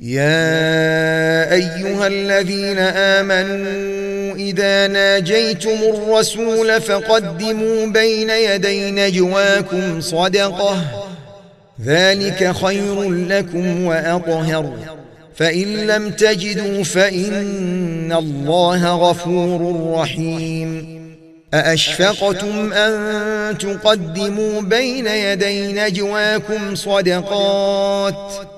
يا أيها الذين آمنوا إذا ناجيتم الرسول فقدموا بين يدي نجواكم صدقة. ذلك خير لكم وأطهر. فإن لم تجدوا فإن الله غفور رحيم. أأشفقتم أن تقدموا بين يدي نجواكم صدقات؟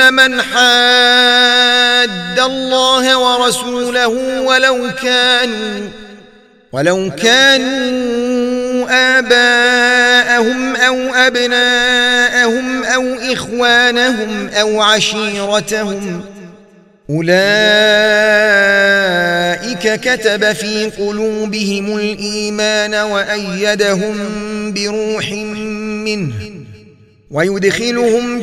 من حاد الله ورسوله ولو كانوا ولو كانوا آباءهم أو أبناءهم أو إخوانهم أو عشيرتهم. أولئك كتب في قلوبهم الإيمان وأيدهم بروح منه. ويدخلهم